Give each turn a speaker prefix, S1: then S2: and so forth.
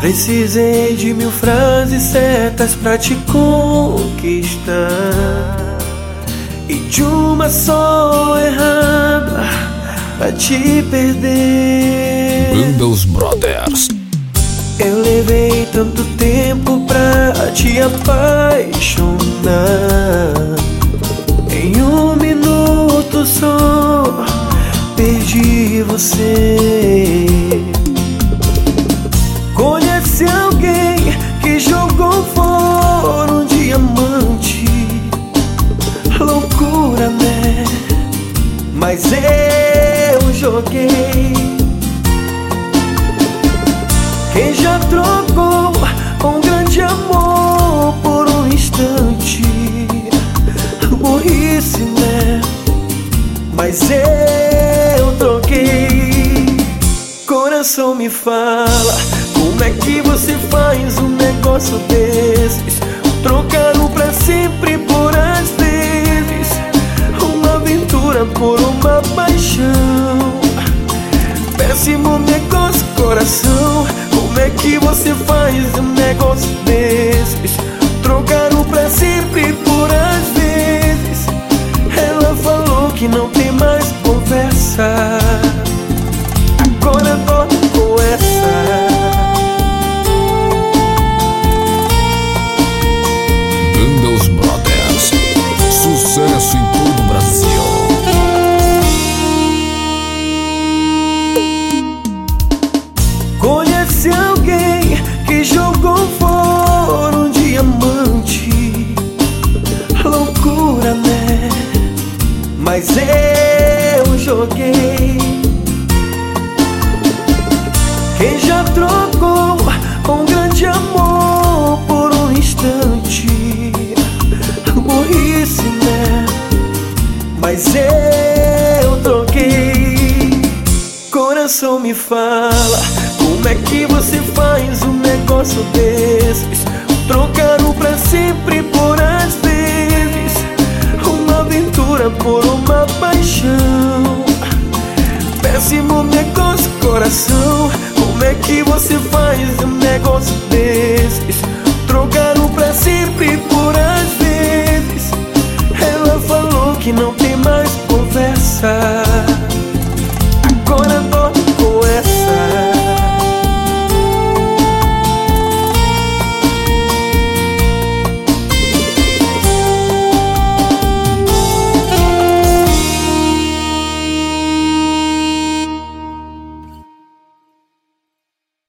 S1: Precisei de mil frases certas pra te conquistar. E de uma só errada pra te perder.
S2: Os Brothers.
S1: Eu levei tanto tempo pra te apaixonar eu joguei. Quem já trocou um grande amor por um instante? Burrice, né? Mas eu troquei. Coração me fala como é que você faz um negócio desses? Trocar o pra sempre por às vezes Uma aventura por uma paixão Péssimo negócio, coração. Como é que você faz um negócio desses? Trocar o pra sempre por às vezes. Ela falou que não tem mais conversa Mas eu joguei. Quem já trocou um grande amor por um instante? Burrice, né? Mas eu troquei. Coração me fala, como é que você faz um negócio desses? paixão. Péssimo negócio, coração. Como é que você faz um negócio desses? Trocar um pra sempre por às vezes. Ela falou que não tem mais